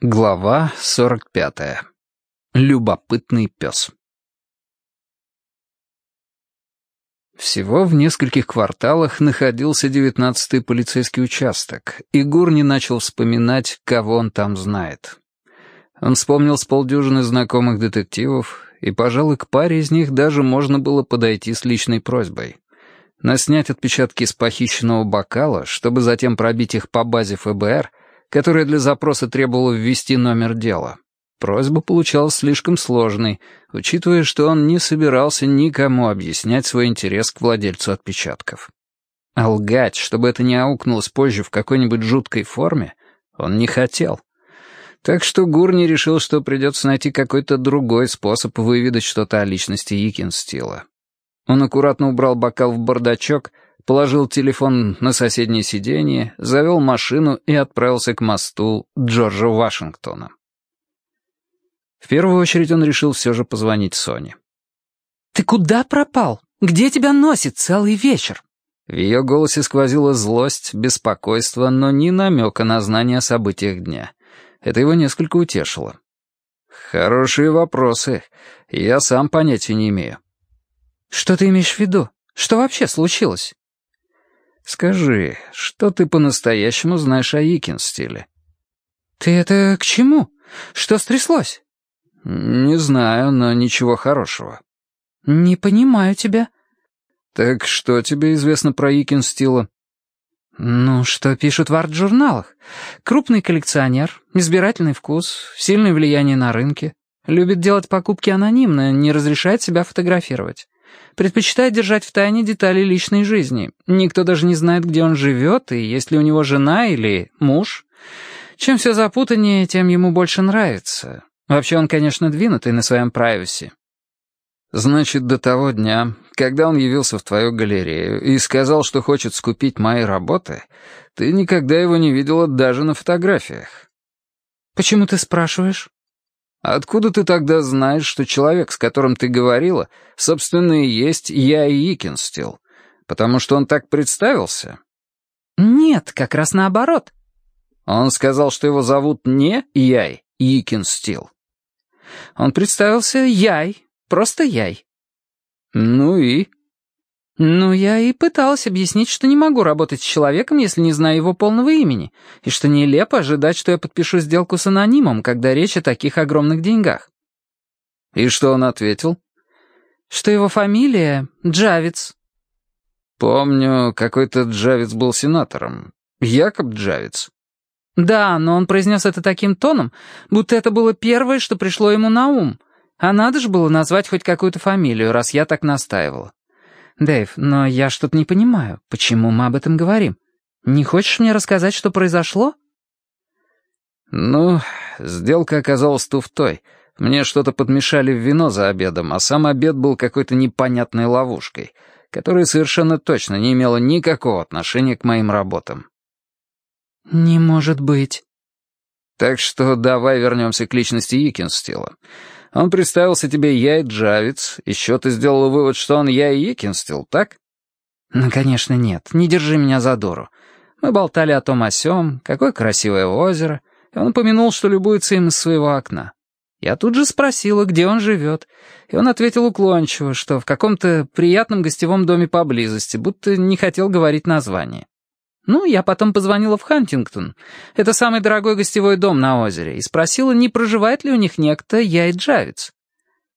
Глава 45. Любопытный пес. Всего в нескольких кварталах находился девятнадцатый полицейский участок, и Гурни начал вспоминать, кого он там знает. Он вспомнил с полдюжины знакомых детективов, и, пожалуй, к паре из них даже можно было подойти с личной просьбой. Но снять отпечатки с похищенного бокала, чтобы затем пробить их по базе ФБР — которая для запроса требовала ввести номер дела. Просьба получалась слишком сложной, учитывая, что он не собирался никому объяснять свой интерес к владельцу отпечатков. А лгать, чтобы это не аукнулось позже в какой-нибудь жуткой форме, он не хотел. Так что Гурни решил, что придется найти какой-то другой способ выведать что-то о личности Икинстила. Он аккуратно убрал бокал в бардачок — положил телефон на соседнее сиденье, завел машину и отправился к мосту Джорджа Вашингтона. В первую очередь он решил все же позвонить Соне. «Ты куда пропал? Где тебя носит целый вечер?» В ее голосе сквозила злость, беспокойство, но ни намека на знание о событиях дня. Это его несколько утешило. «Хорошие вопросы. Я сам понятия не имею». «Что ты имеешь в виду? Что вообще случилось?» «Скажи, что ты по-настоящему знаешь о Икинстиле?» «Ты это к чему? Что стряслось?» «Не знаю, но ничего хорошего». «Не понимаю тебя». «Так что тебе известно про Икинстила?» «Ну, что пишут в арт-журналах. Крупный коллекционер, избирательный вкус, сильное влияние на рынке. Любит делать покупки анонимно, не разрешает себя фотографировать. Предпочитает держать в тайне детали личной жизни. Никто даже не знает, где он живет и есть ли у него жена или муж. Чем все запутаннее, тем ему больше нравится. Вообще он, конечно, двинутый на своем прайваси. Значит, до того дня, когда он явился в твою галерею и сказал, что хочет скупить мои работы, ты никогда его не видела даже на фотографиях. Почему ты спрашиваешь? Откуда ты тогда знаешь, что человек, с которым ты говорила, собственно, и есть я и Икинстил? Потому что он так представился? Нет, как раз наоборот. Он сказал, что его зовут не Яй Икинстил. Он представился Яй, просто Яй. Ну и? «Ну, я и пыталась объяснить, что не могу работать с человеком, если не знаю его полного имени, и что нелепо ожидать, что я подпишу сделку с анонимом, когда речь о таких огромных деньгах». «И что он ответил?» «Что его фамилия Джавиц». «Помню, какой-то Джавиц был сенатором. Якоб Джавиц». «Да, но он произнес это таким тоном, будто это было первое, что пришло ему на ум. А надо же было назвать хоть какую-то фамилию, раз я так настаивала. «Дэйв, но я что-то не понимаю. Почему мы об этом говорим? Не хочешь мне рассказать, что произошло?» «Ну, сделка оказалась туфтой. Мне что-то подмешали в вино за обедом, а сам обед был какой-то непонятной ловушкой, которая совершенно точно не имела никакого отношения к моим работам». «Не может быть». «Так что давай вернемся к личности Икинстила. Он представился тебе я и Джавиц. Еще ты сделала вывод, что он я и Екинстил, так? Ну, конечно, нет. Не держи меня за дуру. Мы болтали о том о сём, какое красивое озеро, и он упомянул, что любуется им из своего окна. Я тут же спросила, где он живет, и он ответил уклончиво, что в каком-то приятном гостевом доме поблизости, будто не хотел говорить название. Ну, я потом позвонила в Хантингтон. Это самый дорогой гостевой дом на озере, и спросила, не проживает ли у них некто я.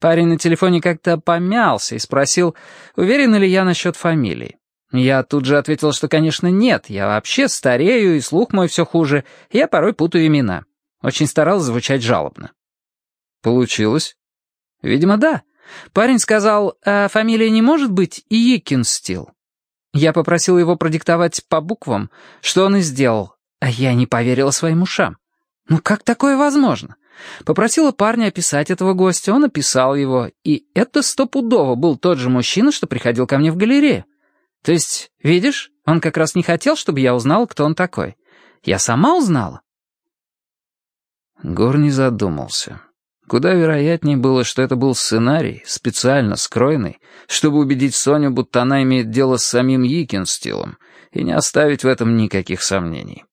Парень на телефоне как-то помялся и спросил, уверена ли я насчет фамилии. Я тут же ответил, что, конечно, нет, я вообще старею, и слух мой все хуже, я порой путаю имена. Очень старался звучать жалобно. Получилось? Видимо, да. Парень сказал, а фамилия не может быть Икинстил. Я попросил его продиктовать по буквам, что он и сделал, а я не поверила своим ушам. Ну как такое возможно? Попросила парня описать этого гостя, он описал его, и это стопудово был тот же мужчина, что приходил ко мне в галерею. То есть, видишь, он как раз не хотел, чтобы я узнала, кто он такой. Я сама узнала. Гор не задумался. Куда вероятнее было, что это был сценарий, специально скроенный, чтобы убедить Соню, будто она имеет дело с самим Йикинстилом, и не оставить в этом никаких сомнений.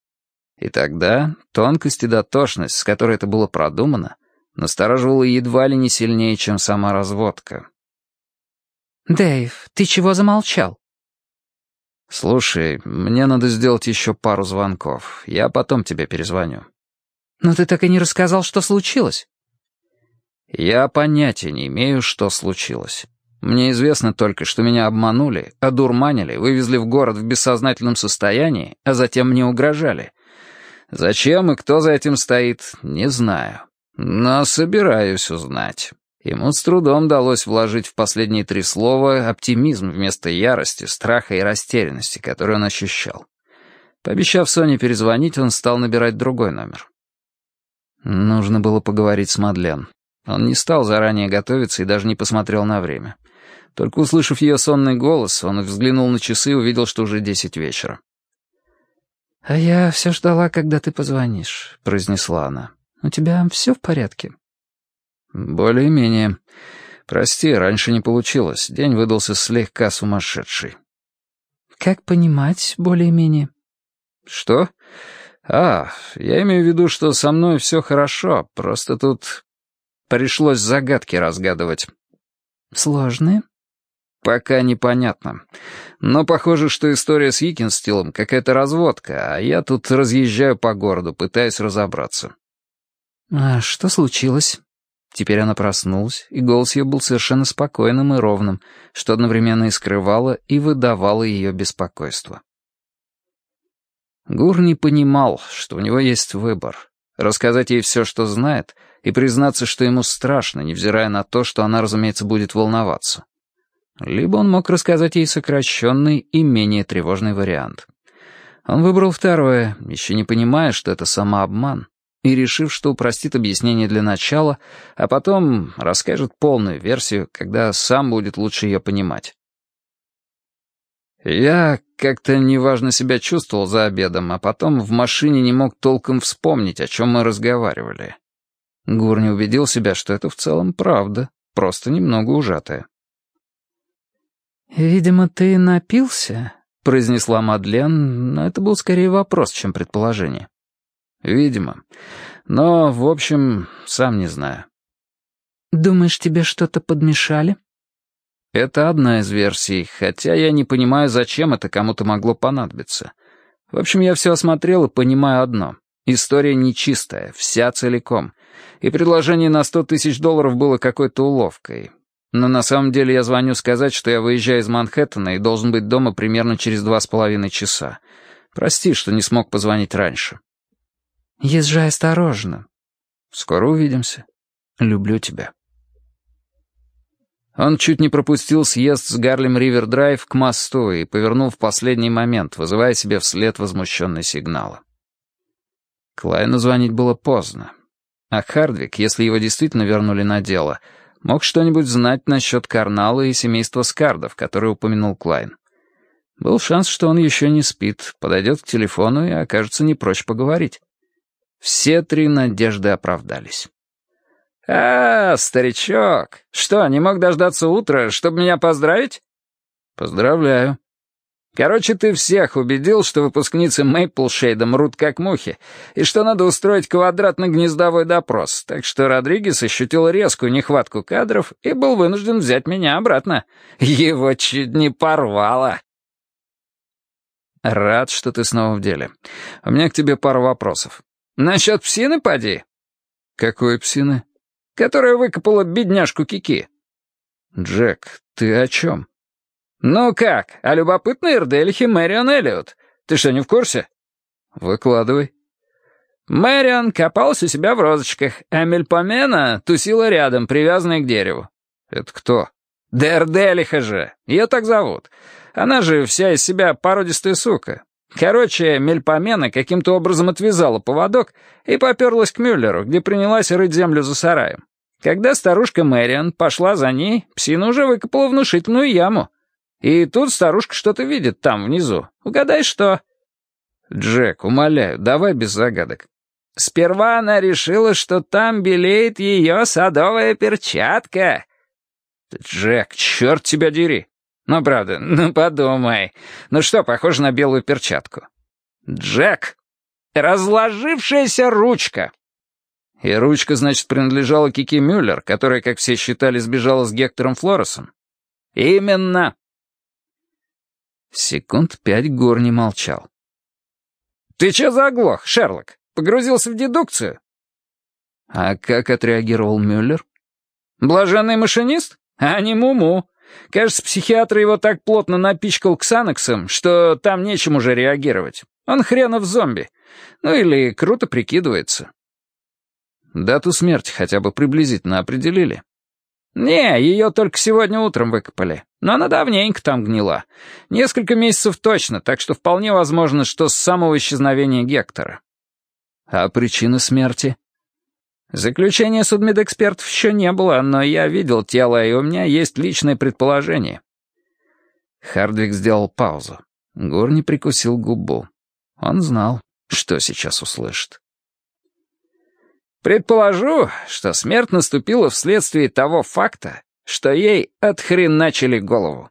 И тогда тонкость и дотошность, с которой это было продумано, настораживала едва ли не сильнее, чем сама разводка. «Дэйв, ты чего замолчал?» «Слушай, мне надо сделать еще пару звонков. Я потом тебе перезвоню». «Но ты так и не рассказал, что случилось». «Я понятия не имею, что случилось. Мне известно только, что меня обманули, одурманили, вывезли в город в бессознательном состоянии, а затем мне угрожали. Зачем и кто за этим стоит, не знаю. Но собираюсь узнать». Ему с трудом удалось вложить в последние три слова оптимизм вместо ярости, страха и растерянности, который он ощущал. Пообещав Соне перезвонить, он стал набирать другой номер. Нужно было поговорить с Мадлен. Он не стал заранее готовиться и даже не посмотрел на время. Только услышав ее сонный голос, он взглянул на часы и увидел, что уже десять вечера. «А я все ждала, когда ты позвонишь», — произнесла она. «У тебя все в порядке?» «Более-менее. Прости, раньше не получилось. День выдался слегка сумасшедший». «Как понимать более-менее?» «Что? А, я имею в виду, что со мной все хорошо, просто тут пришлось загадки разгадывать». «Сложные?» «Пока непонятно. Но похоже, что история с Якинстилом какая-то разводка, а я тут разъезжаю по городу, пытаясь разобраться». «А что случилось?» Теперь она проснулась, и голос ее был совершенно спокойным и ровным, что одновременно и скрывало, и выдавало ее беспокойство. Гур не понимал, что у него есть выбор. Рассказать ей все, что знает, и признаться, что ему страшно, невзирая на то, что она, разумеется, будет волноваться. Либо он мог рассказать ей сокращенный и менее тревожный вариант. Он выбрал второе, еще не понимая, что это самообман, и решив, что упростит объяснение для начала, а потом расскажет полную версию, когда сам будет лучше ее понимать. Я как-то неважно себя чувствовал за обедом, а потом в машине не мог толком вспомнить, о чем мы разговаривали. Гур не убедил себя, что это в целом правда, просто немного ужатая. «Видимо, ты напился?» — произнесла Мадлен, но это был скорее вопрос, чем предположение. Видимо. Но, в общем, сам не знаю. Думаешь, тебе что-то подмешали? Это одна из версий, хотя я не понимаю, зачем это кому-то могло понадобиться. В общем, я все осмотрел и понимаю одно. История нечистая, вся целиком. И предложение на сто тысяч долларов было какой-то уловкой. Но на самом деле я звоню сказать, что я выезжаю из Манхэттена и должен быть дома примерно через два с половиной часа. Прости, что не смог позвонить раньше. Езжай осторожно. Скоро увидимся. Люблю тебя. Он чуть не пропустил съезд с Гарлем-Ривер-Драйв к мосту и повернул в последний момент, вызывая себе вслед возмущенный сигнал. Клайну звонить было поздно. А Хардвик, если его действительно вернули на дело, мог что-нибудь знать насчет Карнала и семейства Скардов, который упомянул Клайн. Был шанс, что он еще не спит, подойдет к телефону и окажется не прочь поговорить. Все три надежды оправдались. «А, старичок, что, не мог дождаться утра, чтобы меня поздравить?» «Поздравляю». «Короче, ты всех убедил, что выпускницы Мейплшейда мрут как мухи, и что надо устроить квадратно-гнездовой допрос, так что Родригес ощутил резкую нехватку кадров и был вынужден взять меня обратно. Его чуть не порвало». «Рад, что ты снова в деле. У меня к тебе пара вопросов. «Насчет псины, поди?» «Какой псины?» «Которая выкопала бедняжку Кики». «Джек, ты о чем?» «Ну как, о любопытной Эрдельхе Мэрион Эллиот. Ты что, не в курсе?» «Выкладывай». Мэрион копалась у себя в розочках, а Мельпомена тусила рядом, привязанная к дереву. «Это кто?» «Да Эрделиха же, ее так зовут. Она же вся из себя породистая сука. Короче, Мельпомена каким-то образом отвязала поводок и поперлась к Мюллеру, где принялась рыть землю за сараем. Когда старушка Мэриан пошла за ней, псина уже выкопала внушительную яму. И тут старушка что-то видит там, внизу. Угадай, что? Джек, умоляю, давай без загадок. Сперва она решила, что там белеет ее садовая перчатка. Джек, черт тебя дери. Ну, правда, ну подумай. Ну что, похоже на белую перчатку? Джек! Разложившаяся ручка. И ручка, значит, принадлежала Кики Мюллер, которая, как все считали, сбежала с Гектором Флоресом. Именно. Секунд пять Гор не молчал. «Ты че заглох, Шерлок? Погрузился в дедукцию?» А как отреагировал Мюллер? «Блаженный машинист? А не муму. Кажется, психиатр его так плотно напичкал ксаноксом, что там нечем уже реагировать. Он хренов зомби. Ну или круто прикидывается». Дату смерти хотя бы приблизительно определили. «Не, ее только сегодня утром выкопали. Но она давненько там гнила. Несколько месяцев точно, так что вполне возможно, что с самого исчезновения Гектора». «А причина смерти?» «Заключения судмедэкспертов еще не было, но я видел тело, и у меня есть личное предположение». Хардвик сделал паузу. Горни прикусил губу. Он знал, что сейчас услышит. Предположу, что смерть наступила вследствие того факта, что ей отхреначили голову.